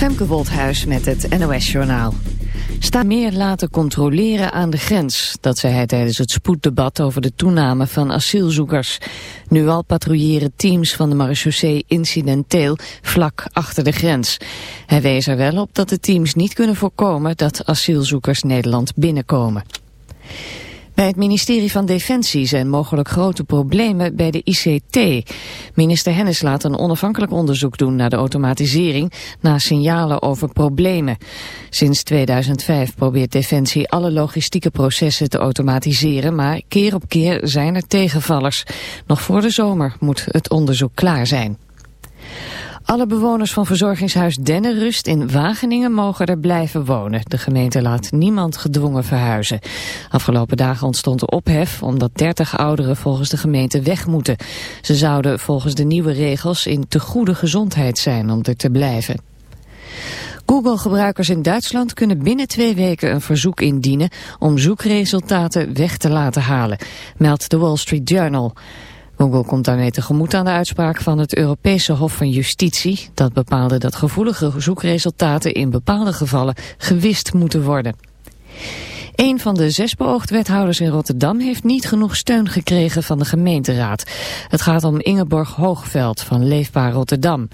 Femke Woldhuis met het NOS-journaal. Sta meer laten controleren aan de grens. Dat zei hij tijdens het spoeddebat over de toename van asielzoekers. Nu al patrouilleren teams van de marechaussee incidenteel vlak achter de grens. Hij wees er wel op dat de teams niet kunnen voorkomen dat asielzoekers Nederland binnenkomen. Bij het ministerie van Defensie zijn mogelijk grote problemen bij de ICT. Minister Hennis laat een onafhankelijk onderzoek doen naar de automatisering na signalen over problemen. Sinds 2005 probeert Defensie alle logistieke processen te automatiseren, maar keer op keer zijn er tegenvallers. Nog voor de zomer moet het onderzoek klaar zijn. Alle bewoners van verzorgingshuis Dennenrust in Wageningen mogen er blijven wonen. De gemeente laat niemand gedwongen verhuizen. Afgelopen dagen ontstond er ophef omdat 30 ouderen volgens de gemeente weg moeten. Ze zouden volgens de nieuwe regels in te goede gezondheid zijn om er te blijven. Google-gebruikers in Duitsland kunnen binnen twee weken een verzoek indienen om zoekresultaten weg te laten halen, meldt de Wall Street Journal. Google komt daarmee tegemoet aan de uitspraak van het Europese Hof van Justitie. Dat bepaalde dat gevoelige zoekresultaten in bepaalde gevallen gewist moeten worden. Een van de zes beoogd wethouders in Rotterdam heeft niet genoeg steun gekregen van de gemeenteraad. Het gaat om Ingeborg Hoogveld van Leefbaar Rotterdam.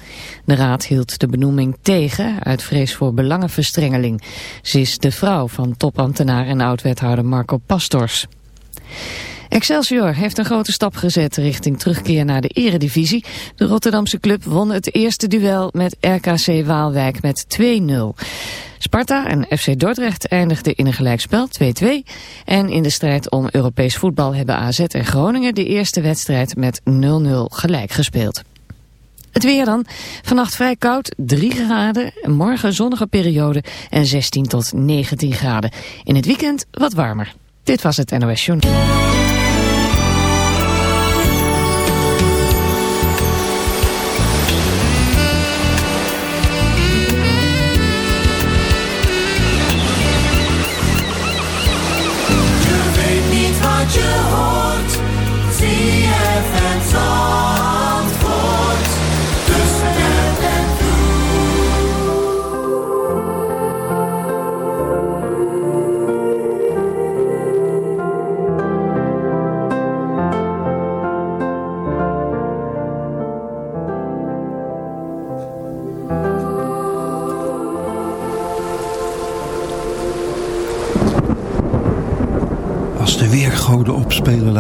De raad hield de benoeming tegen uit vrees voor belangenverstrengeling. Ze is de vrouw van topambtenaar en oud-wethouder Marco Pastors. Excelsior heeft een grote stap gezet richting terugkeer naar de eredivisie. De Rotterdamse club won het eerste duel met RKC Waalwijk met 2-0. Sparta en FC Dordrecht eindigden in een gelijkspel 2-2. En in de strijd om Europees voetbal hebben AZ en Groningen de eerste wedstrijd met 0-0 gelijk gespeeld. Het weer dan. Vannacht vrij koud, 3 graden. Morgen zonnige periode en 16 tot 19 graden. In het weekend wat warmer. Dit was het NOS Journal.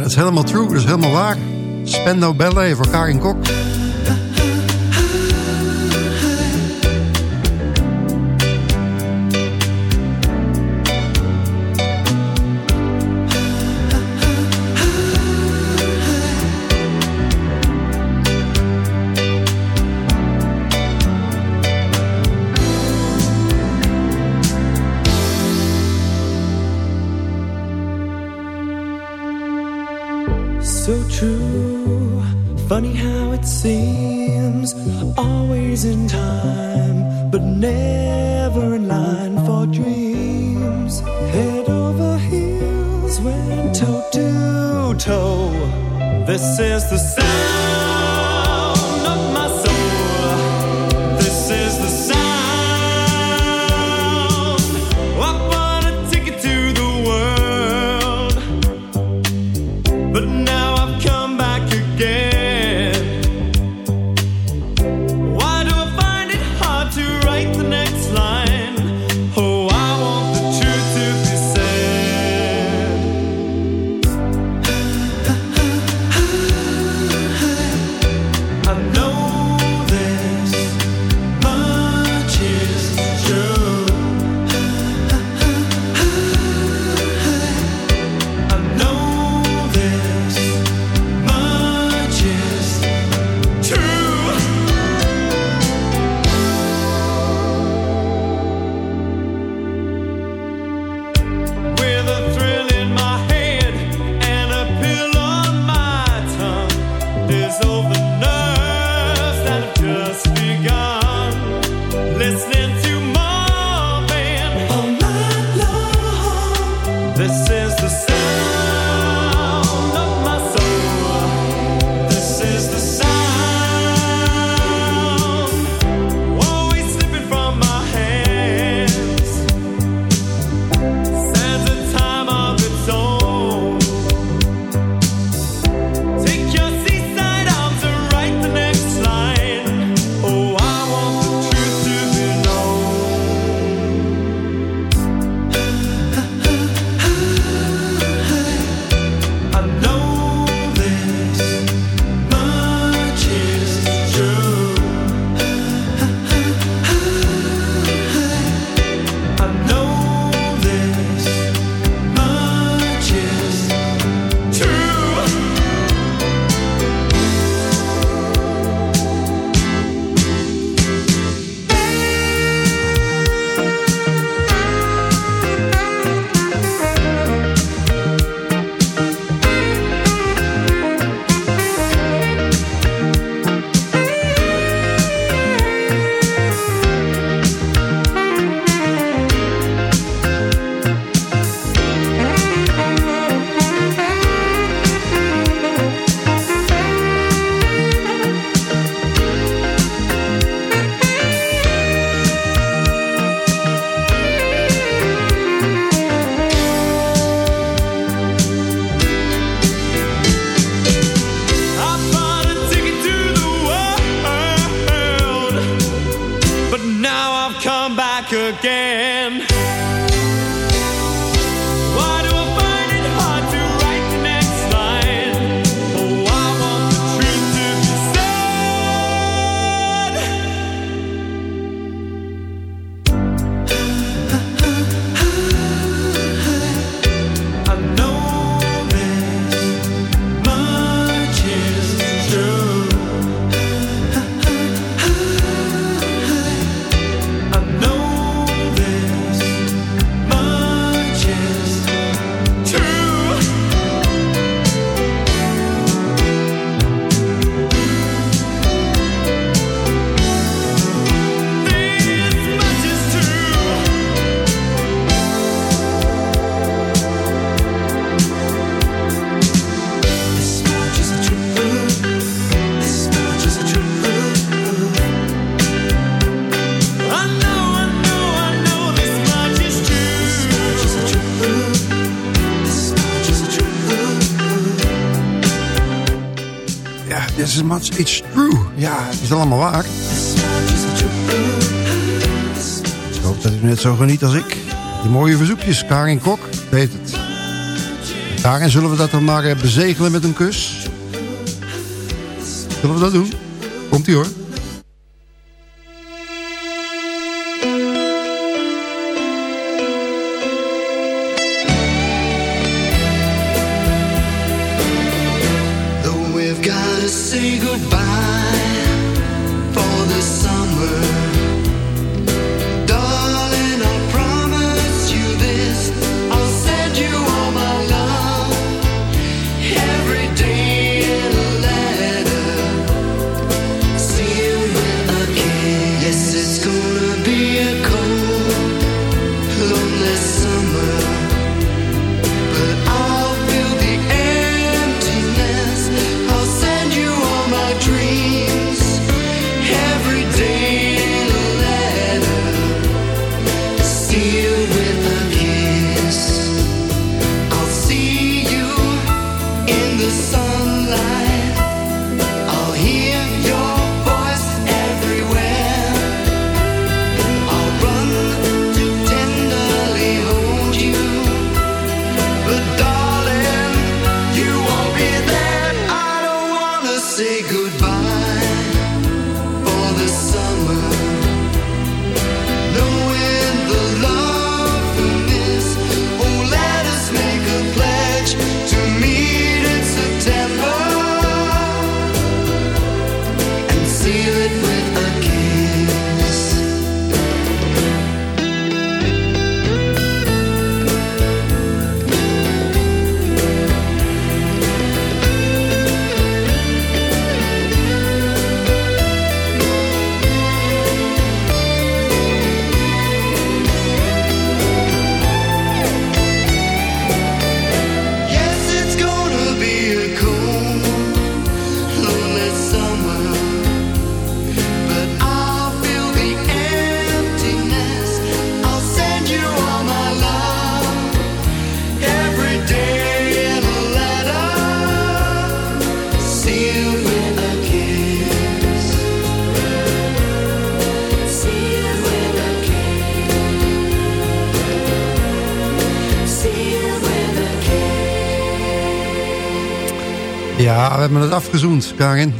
Dat is helemaal true, dat is helemaal waar. Spendo Ballet voor Karin Kok. Is allemaal waar. Ik hoop dat u net zo geniet als ik. Die mooie verzoekjes, Karin Kok, weet het. Karin, zullen we dat dan maar eh, bezegelen met een kus? Zullen we dat doen? Komt-ie hoor. We hebben het afgezoend, Karin.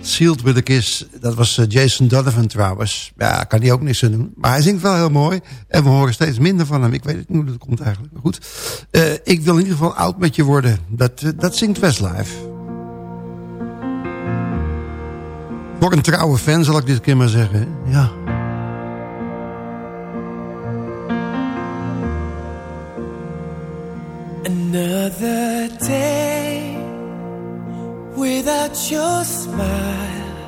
Sealed with a Kiss. Dat was eh, Jason Donovan trouwens. Ja, kan hij ook niks aan doen. Maar hij zingt wel heel mooi. En we horen steeds minder van hem. Ik weet niet hoe dat komt eigenlijk. Maar goed. Uh, ik wil in ieder geval oud met je worden. Dat, uh, dat zingt Westlife. Voor een trouwe fan zal ik dit keer maar zeggen. Ja. Another day without your smile.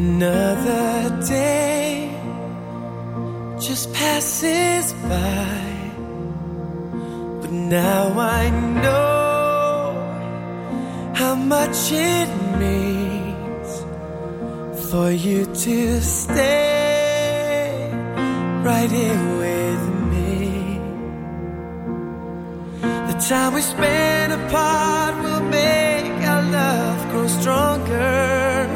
Another day just passes by. But now I know how much it means for you to stay right here with me. The time we spend apart will make love grows stronger.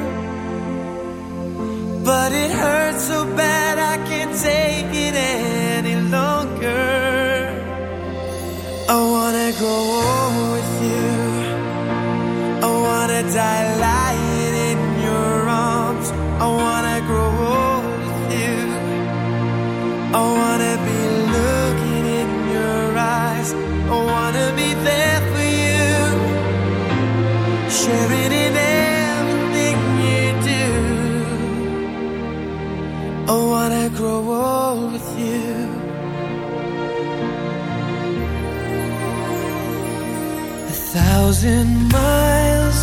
But it hurts so bad I can't take it any longer. I wanna grow old with you. I wanna die lying in your arms. I wanna grow old with you. I wanna be looking in your eyes. I wanna be there sharing in everything you do. I wanna grow old with you. A thousand miles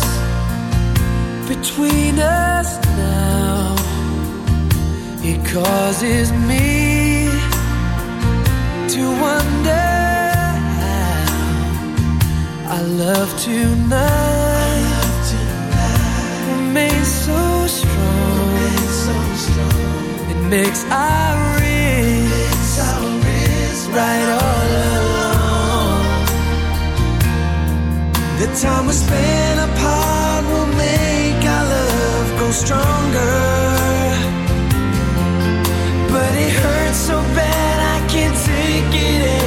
between us now. It causes me to wonder how I love tonight, It makes our wrists right all along. The time we spend apart will make our love grow stronger. But it hurts so bad I can't take it any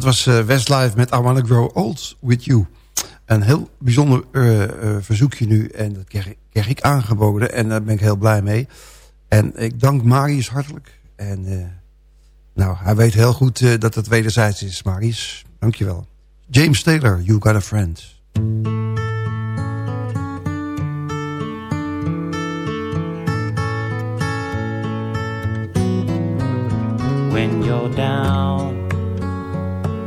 Dat was eh, Westlife met I Wanna Grow Old With You. Een heel bijzonder eh, eh, verzoekje nu. En dat kreeg, ik- aangeboden. En daar ben ik heel blij mee. En ik dank Marius hartelijk. En nou, hij weet heel goed dat het wederzijds is, Marius. Dankjewel. James Taylor, You Got a Friend. when you're down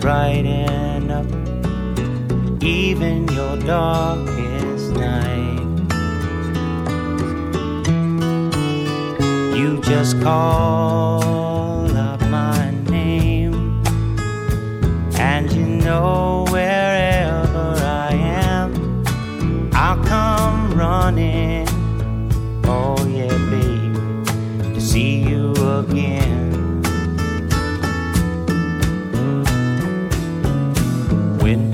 brighten up even your darkest night. You just call up my name, and you know wherever I am, I'll come running.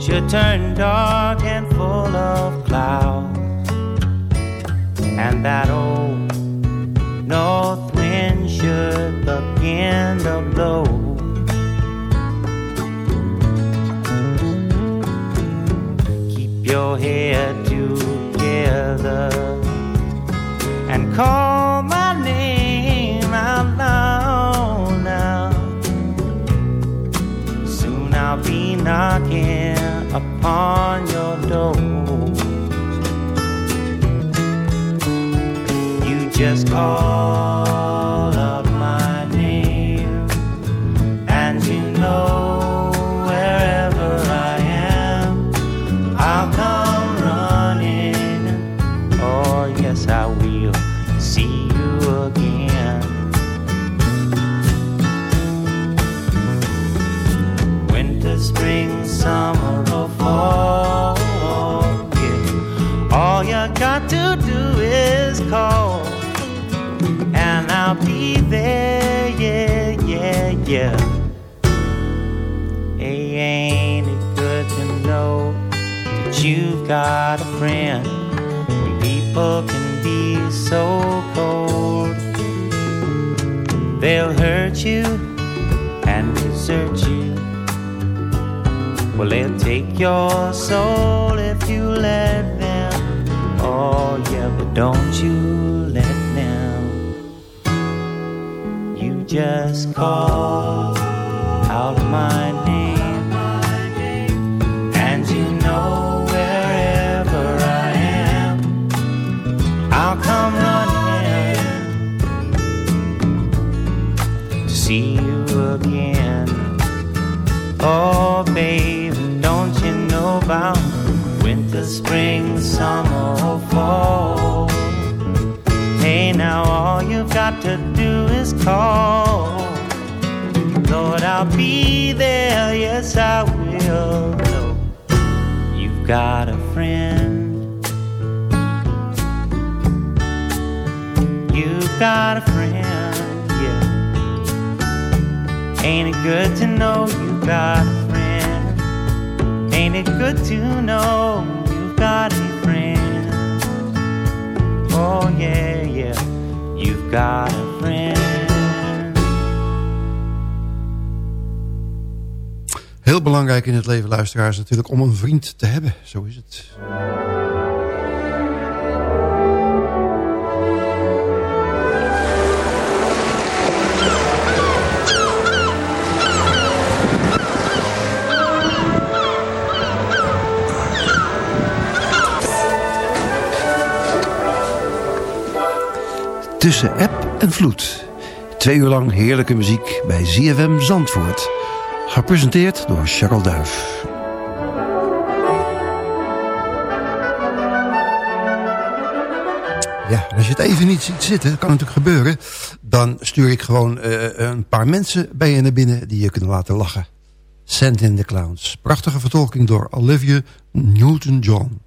should turn dark and full of clouds. And that old north wind should begin to blow. Keep your head together and call my name out loud now. Soon I'll be knocking upon your door. You just call got a friend when people can be so cold? They'll hurt you and desert you. Well, they'll take your soul if you let them. Oh, yeah, but don't you let them. You just call out my name, Oh, baby, don't you know about winter, spring, summer, or fall? Hey, now all you've got to do is call. Lord, I'll be there, yes, I will. No, you've got a friend. You've got a friend, yeah. Ain't it good to know you've got a friend? Ain't it good to know you've got a friend? Oh, yeah, yeah, you've got a friend. Heel belangrijk in het leven, luisteraars, natuurlijk om een vriend te hebben. Zo is het. Tussen app en vloed. Twee uur lang heerlijke muziek bij ZFM Zandvoort. Gepresenteerd door Charles Duif. Ja, als je het even niet ziet zitten, dat kan natuurlijk gebeuren... dan stuur ik gewoon eh, een paar mensen bij je naar binnen... die je kunnen laten lachen. Send in the Clowns. Prachtige vertolking door Olivia Newton-John.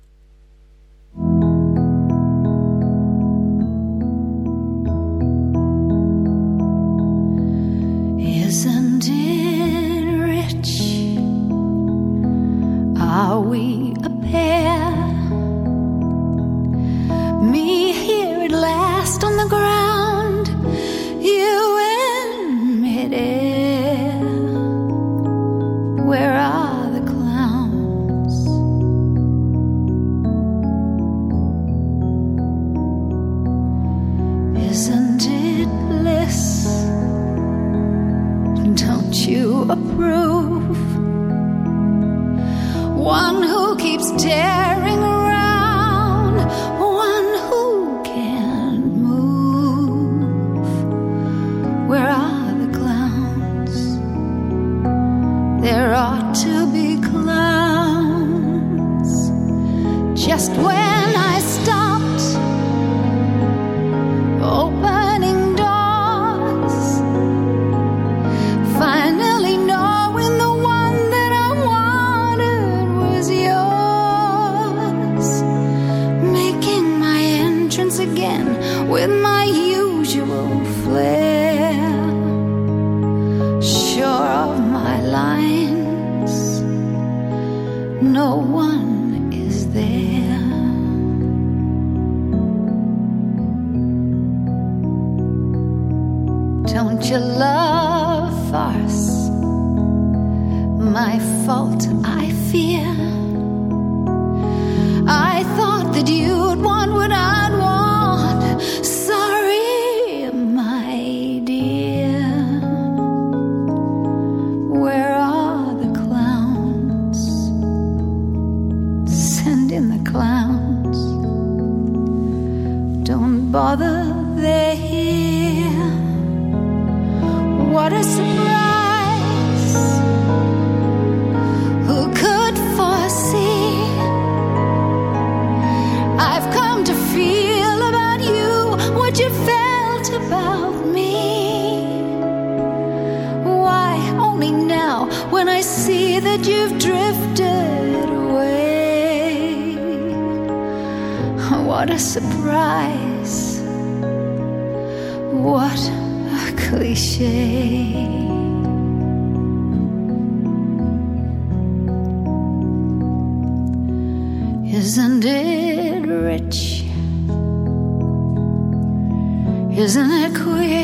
Don't you love farce? My fault, I fear. I thought What a cliche. Isn't it rich? Isn't it queer?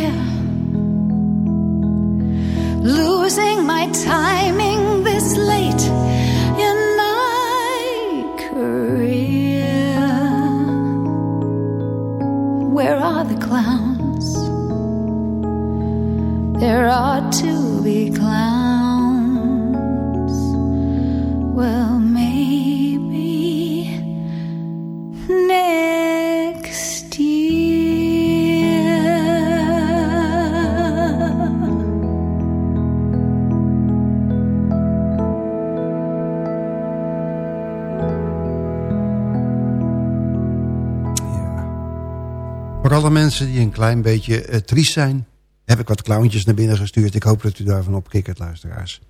Voor alle mensen die een klein beetje uh, triest zijn... heb ik wat clownjes naar binnen gestuurd. Ik hoop dat u daarvan opkikert, luisteraars.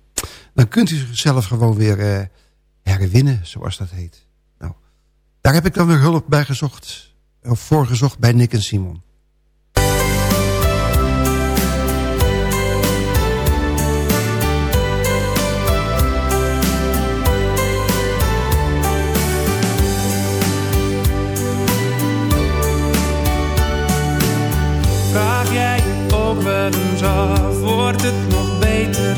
Dan kunt u zichzelf gewoon weer eh, herwinnen, zoals dat heet. Nou, daar heb ik dan weer hulp bij gezocht. Of voorgezocht bij Nick en Simon. ook wel af, wordt het nog beter.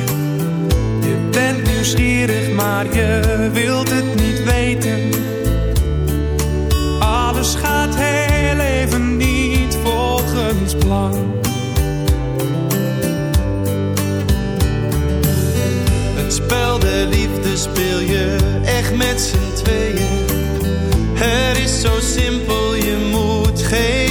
Je bent nieuwsgierig, maar je wilt het niet weten. Alles gaat heel even niet volgens plan. Het spel de liefde speel je echt met z'n tweeën. Het is zo simpel, je moet geen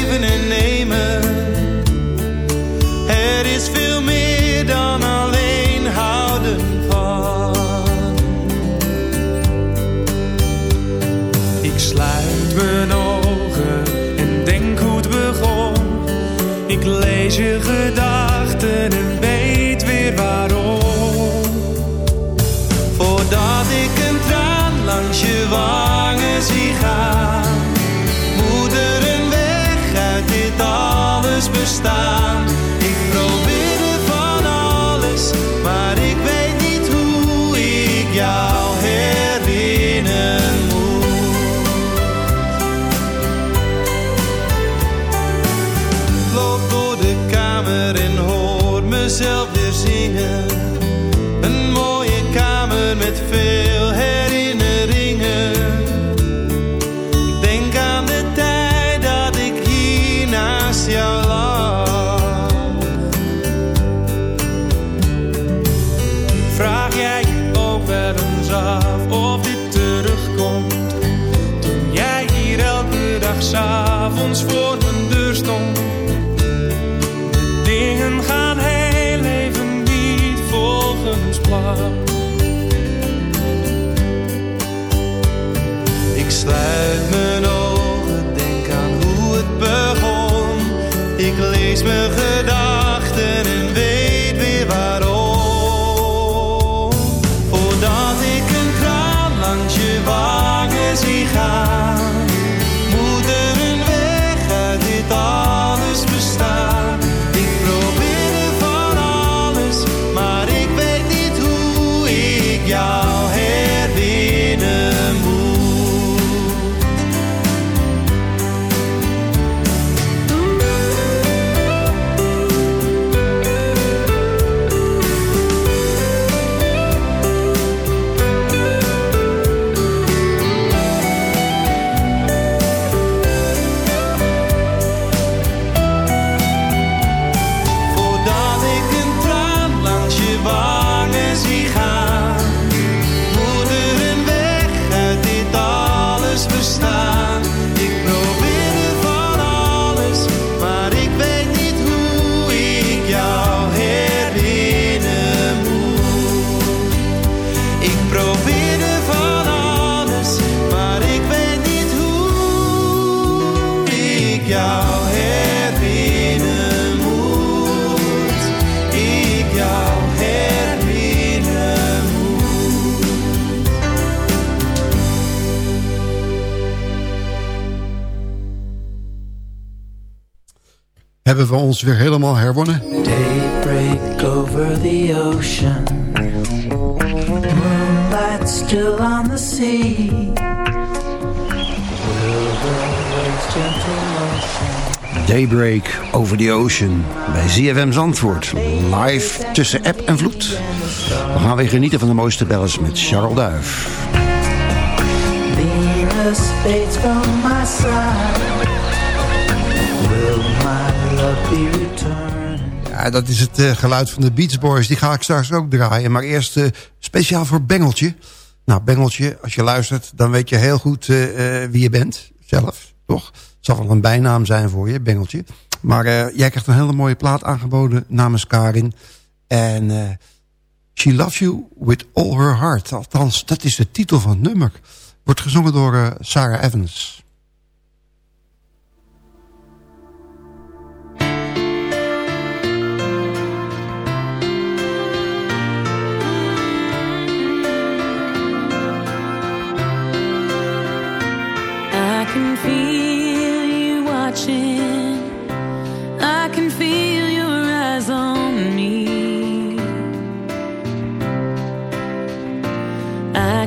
Hebben we ons weer helemaal herwonnen? Daybreak over the ocean. Moonlight still on the sea. Daybreak over the ocean bij ZFM Zandvoort. Live tussen app en vloed. We gaan weer genieten van de mooiste bellers met Charles Duif. Venus fades from my side. Ja, dat is het eh, geluid van de Beach Boys. Die ga ik straks ook draaien. Maar eerst eh, speciaal voor Bengeltje. Nou, Bengeltje, als je luistert... dan weet je heel goed eh, wie je bent. Zelf, toch? Het zal wel een bijnaam zijn voor je, Bengeltje. Maar jij krijgt een hele mooie plaat aangeboden namens Karin. En She Loves You With All Her Heart. Althans, dat is de titel van het nummer. Wordt gezongen door Sarah Evans.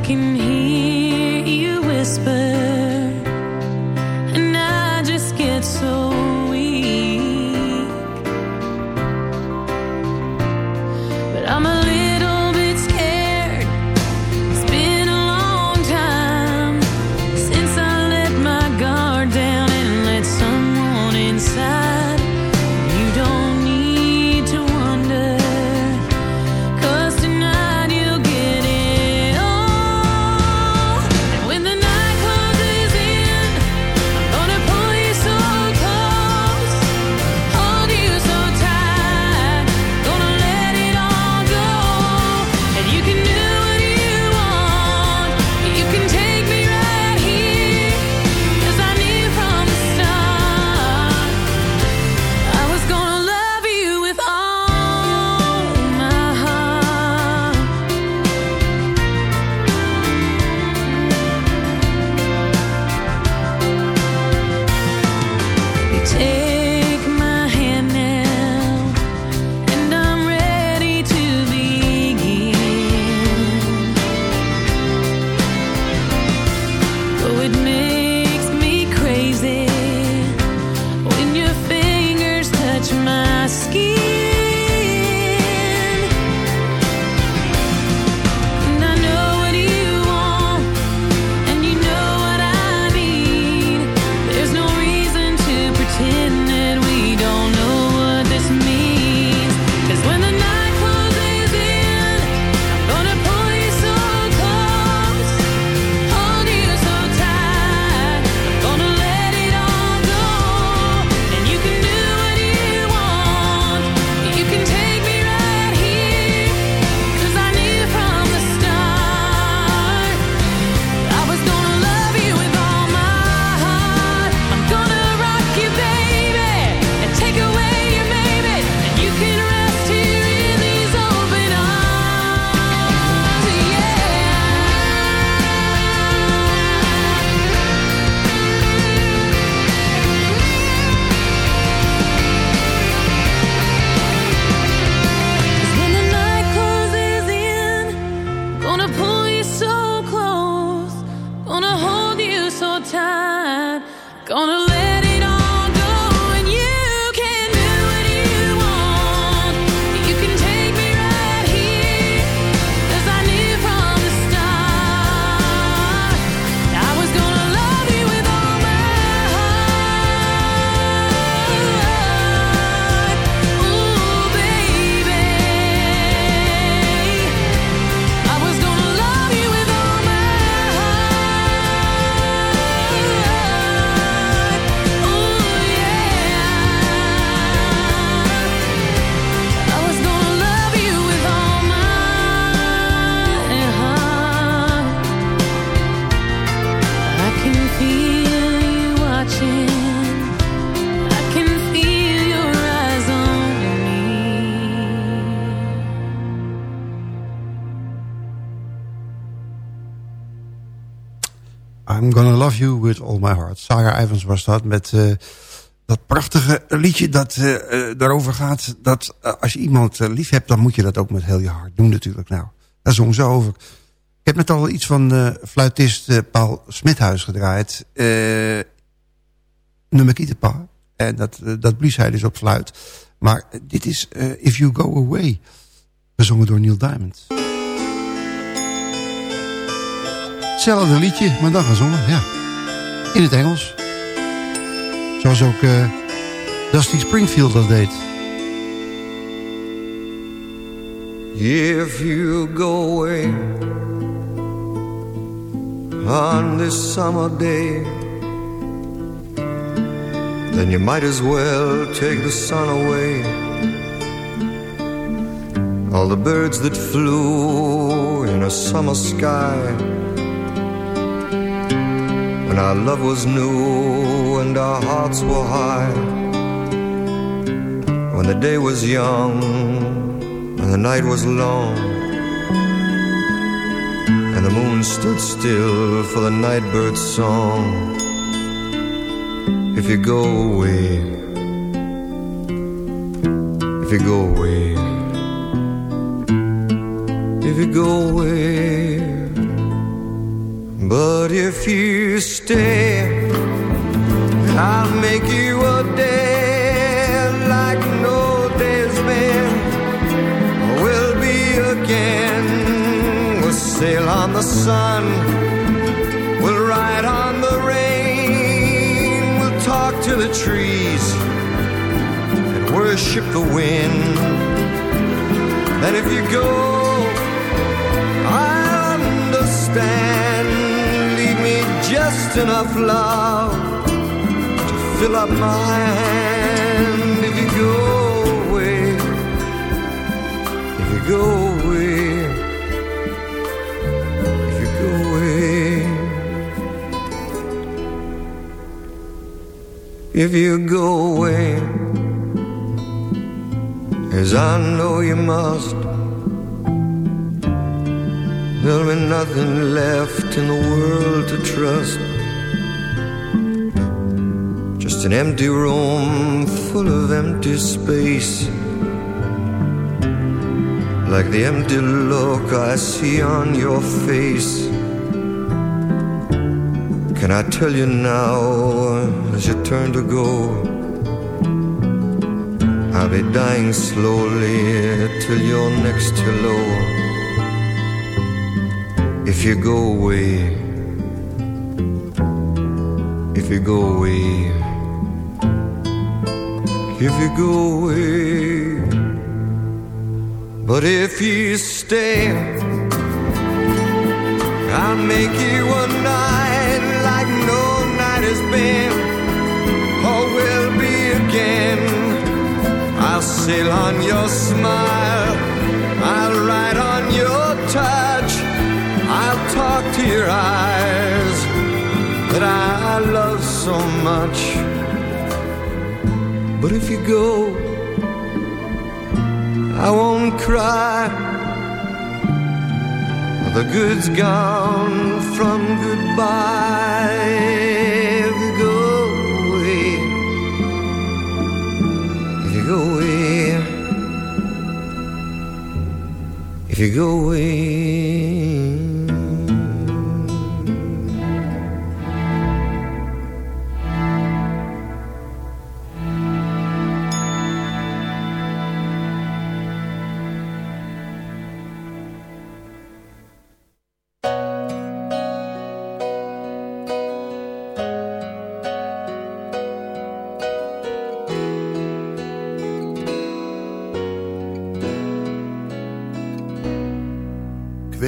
Can hear you whisper, Sarah Evans was dat met uh, dat prachtige liedje dat uh, daarover gaat... dat als je iemand lief hebt, dan moet je dat ook met heel je hart doen natuurlijk. Nou, daar zong ze over. Ik heb net al iets van fluitist Paul Smithuis gedraaid. nummer Kietepa. En dat, dat blies hij dus op fluit. Maar dit is If You Go Away. Gezongen door Neil Diamond. Hetzelfde liedje, maar dan gezongen, ja. In het Engels. Zoals ook uh, Dusty Springfield dat deed. If you go away on this summer day Then you might as well take the sun away All the birds that flew in a summer sky When our love was new and our hearts were high. When the day was young and the night was long. And the moon stood still for the nightbird's song. If you go away If you go away If you go away but if you stay, I'll make you a day like no day's been. We'll be again. We'll sail on the sun. We'll ride on the rain. We'll talk to the trees and worship the wind. And if you go, I'll understand just enough love to fill up my hand if you go away, if you go away, if you go away, if you go away, as I know you must. There'll be nothing left in the world to trust. Just an empty room full of empty space. Like the empty look I see on your face. Can I tell you now as you turn to go? I'll be dying slowly till your next hello if you go away, if you go away, if you go away, but if you stay, I'll make you a night like no night has been, or will be again. I'll sail on your smile, I'll ride on your touch. I'll talk to your eyes that I love so much. But if you go, I won't cry. The good's gone from goodbye. If you go away, if you go away, if you go away.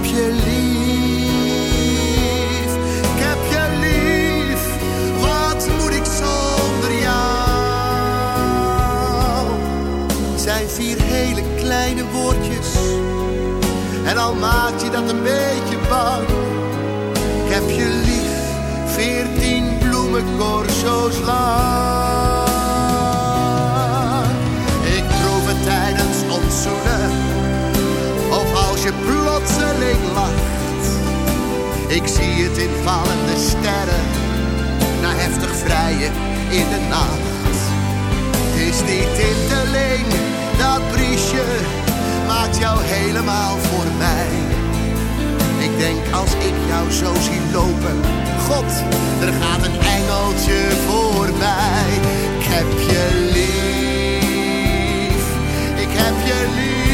heb je lief. Ik heb je lief. Wat moet ik zonder jou? Zijn vier hele kleine woordjes. En al maakt je dat een beetje bang. Ik heb je lief. Veertien bloemencorso's lang. Ik proef het tijdens ons. Of als je Ik zie het in vallende sterren. Na heftig vrijen in de nacht. Het is die tinteling, dat briesje. Maakt jou helemaal voor mij. Ik denk als ik jou zo zie lopen. God, er gaat een engeltje voorbij. Ik heb je lief. Ik heb je lief.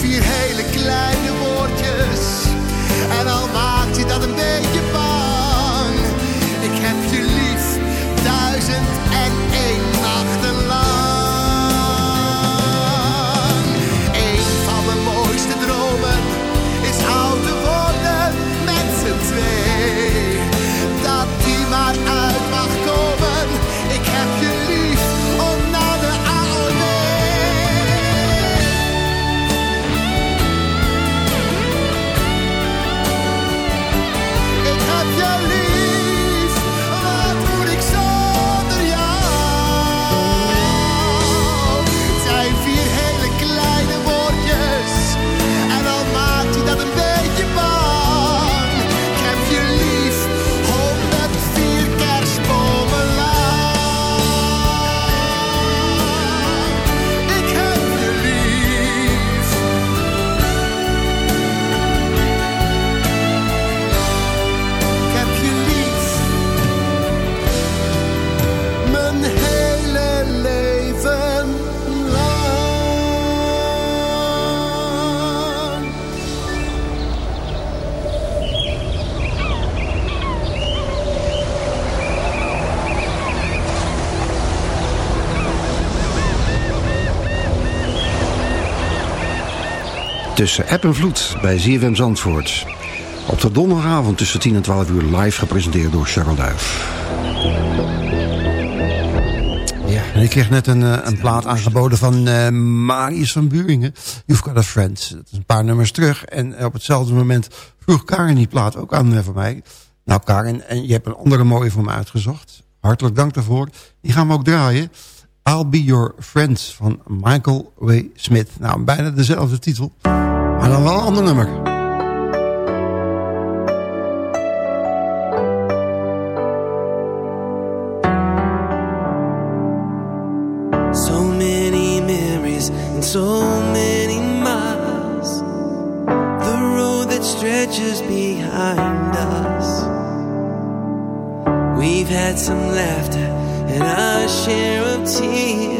Vier hele kleine Tussen app en vloed bij ZFM Zandvoort. Op de donderdagavond tussen 10 en 12 uur live gepresenteerd door Charles Duif. Ja, en ik kreeg net een, eh, een plaat aangeboden van eh Marius van Buringen. You've Got a Friend. Dat is een paar nummers terug. En op hetzelfde moment vroeg Karin die plaat ook aan eh, voor mij. Nou Karin, en je hebt een andere mooie voor me uitgezocht. Hartelijk dank daarvoor. Die gaan we ook draaien. I'll Be Your Friend van Michael W. Smith. Nou, bijna dezelfde titel. Maar dan wel een ander nummer. So many memories and so many miles. The road that stretches behind us. We've had some laughter and our share of tears.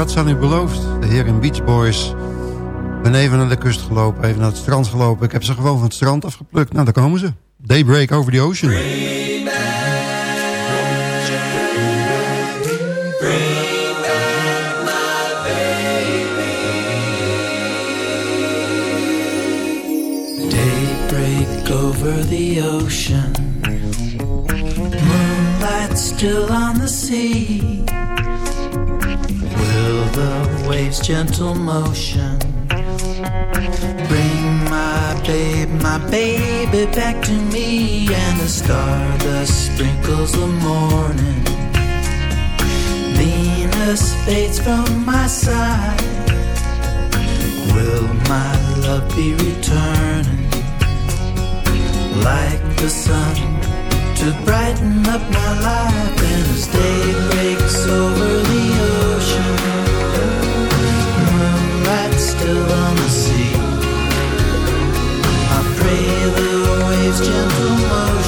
Had ze aan u beloofd. De heren Beach Boys. Ik ben even naar de kust gelopen, even naar het strand gelopen. Ik heb ze gewoon van het strand afgeplukt. Nou, daar komen ze. Daybreak over the ocean. Daybreak over the ocean. Moonlight still on the sea. The waves' gentle motion bring my babe, my baby back to me? And the stardust sprinkles the morning. Venus fades from my side. Will my love be returning like the sun to brighten up my life? And as day breaks over the still on the sea. I pray the waves' gentle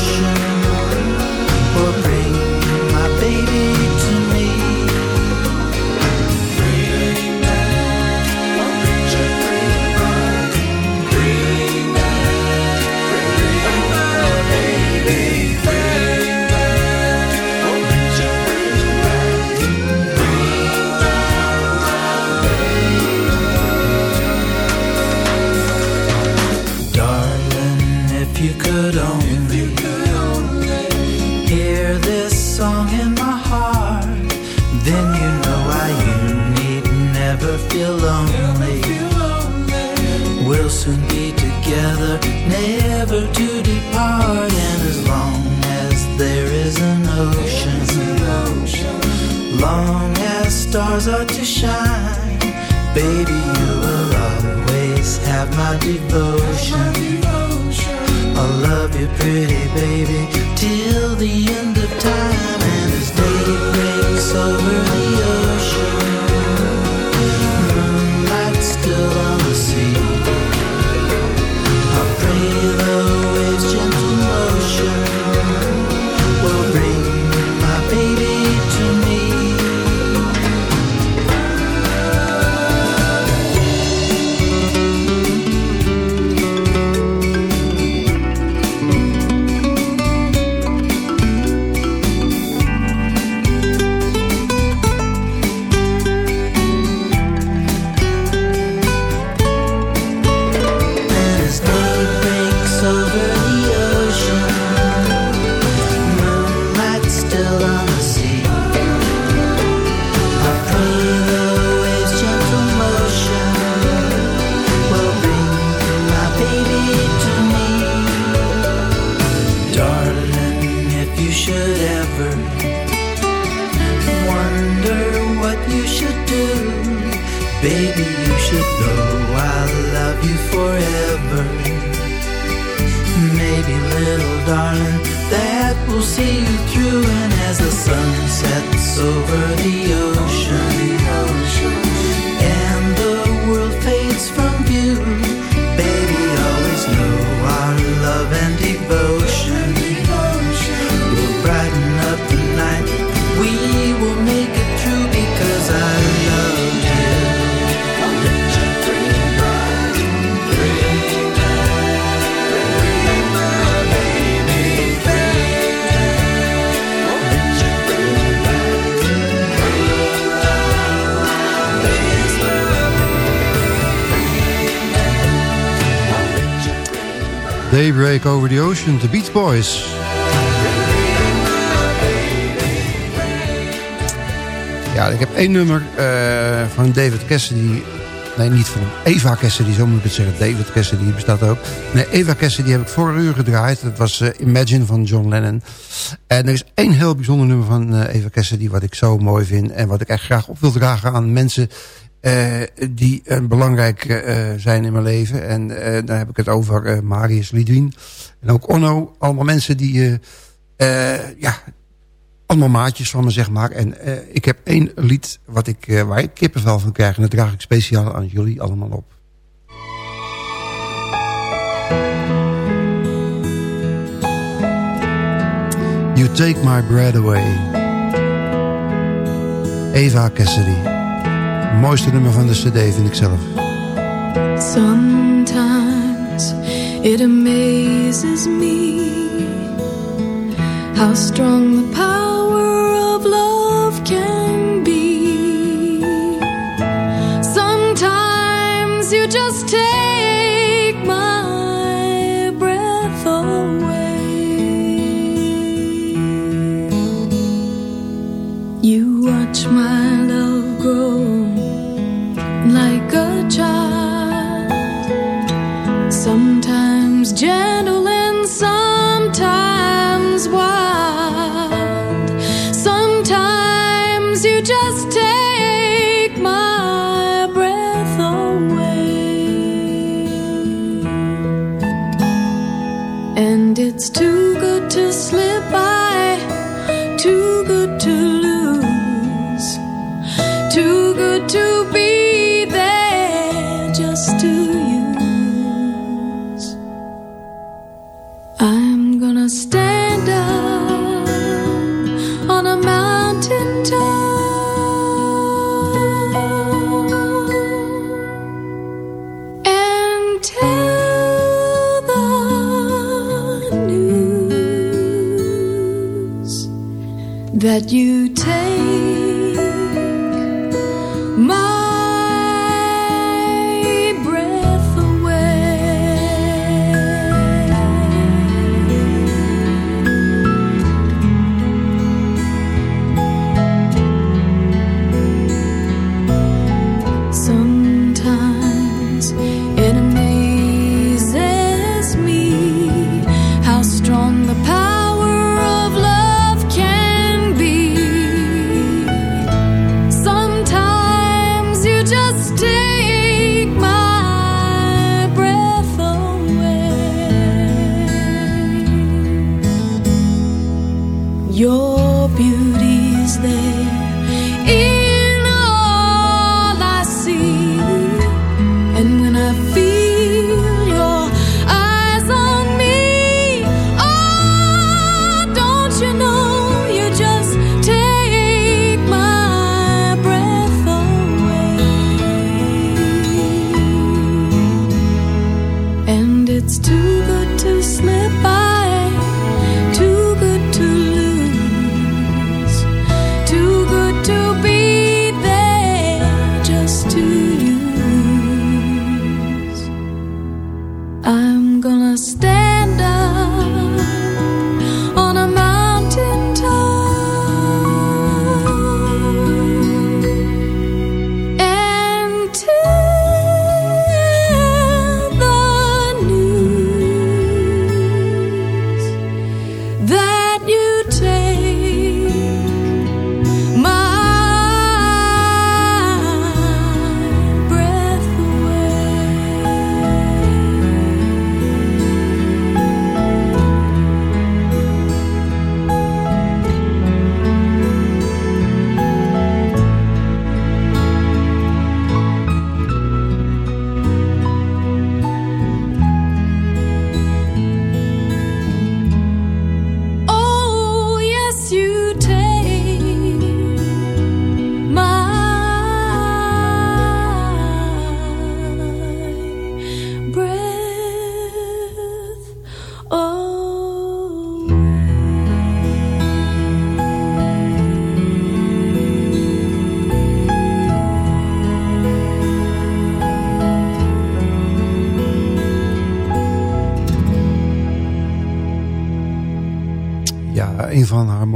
together, never to depart, and as long as there is an ocean, long as stars are to shine, baby, you will always have my devotion. I'll love you, pretty baby, till the end of time. And as day breaks over the ocean, Over the ocean, de Beach Boys. Ja, ik heb één nummer eh, van David Cassidy. Nee, niet van Eva Cassidy, zo moet ik het zeggen. David Cassidy bestaat ook. Nee, Eva Cassidy heb ik vorig uur gedraaid. Dat was eh, Imagine van John Lennon. En er is één heel bijzonder nummer van eh, Eva Cassidy... wat ik zo mooi vind en wat ik echt graag op wil dragen aan mensen... eh, die eh, belangrijk eh, zijn in mijn leven. En dan heb ik het over Marius Lidwien. En ook Onno. Allemaal mensen die... ja, allemaal maatjes van me, zeg maar. En ik heb één lied wat ik, waar ik kippenvel van krijg. En dat draag ik speciaal aan jullie allemaal op. You Take My Breath Away. Eva Cassidy. Mooiste nummer van de cd vind ik zelf. Sometimes it amazes me how strong the power that you take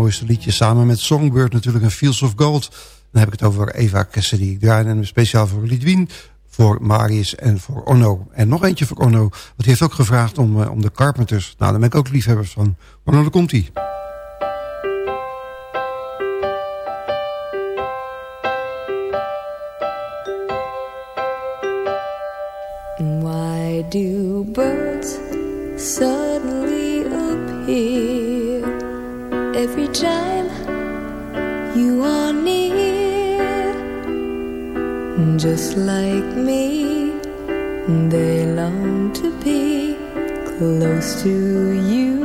mooiste. Samen met Songbird natuurlijk een Fields of Gold. Dan heb ik het over Eva Cassidy. Ik draai hem speciaal voor Lidwien, voor Marius en voor Orno. En nog eentje voor Orno, want die heeft ook gevraagd om, eh, om de Carpenters. Nou, daar ben ik ook liefhebbers van. Orno, daar komt hij. Like me, they long to be close to you.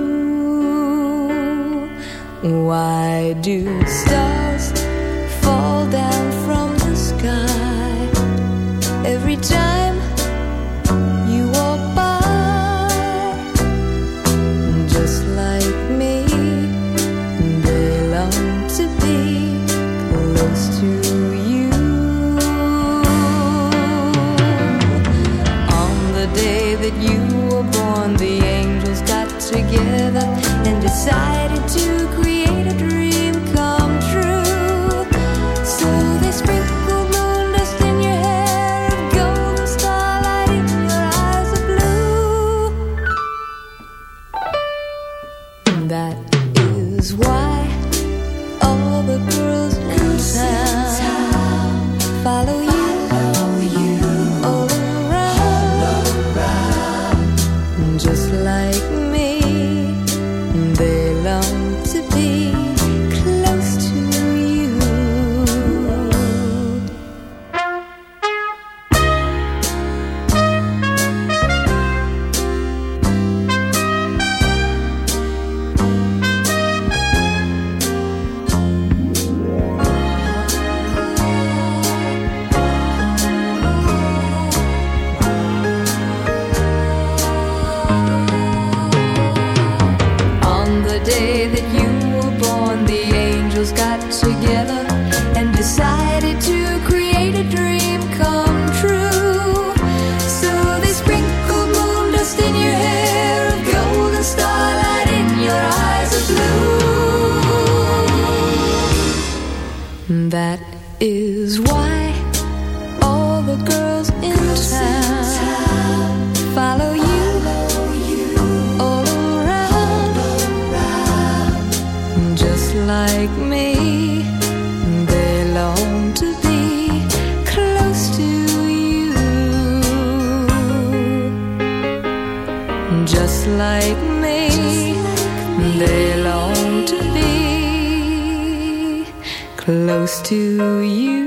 Why do stars like me. They long to be close to you, just like me. They long to be close to you.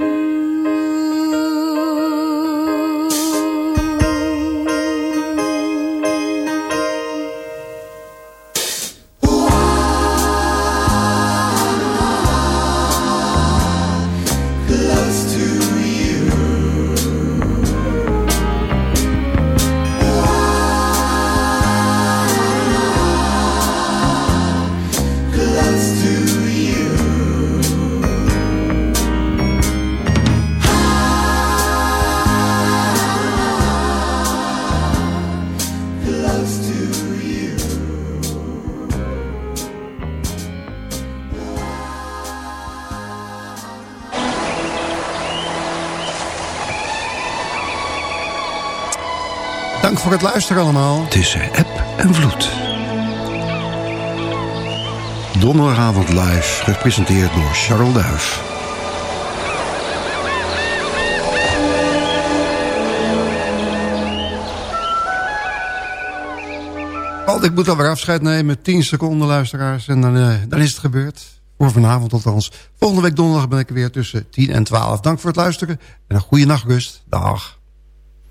Het luisteren allemaal. Tussen app en vloed. Donderdagavond live, gepresenteerd door Charles Duif. Want ik moet alweer afscheid nemen. 10 seconden luisteraars. En dan, eh, dan is het gebeurd. Voor vanavond althans. Volgende week donderdag ben ik er weer tussen 10 en 12. Dank voor het luisteren. En een goede nachtrust. Dag.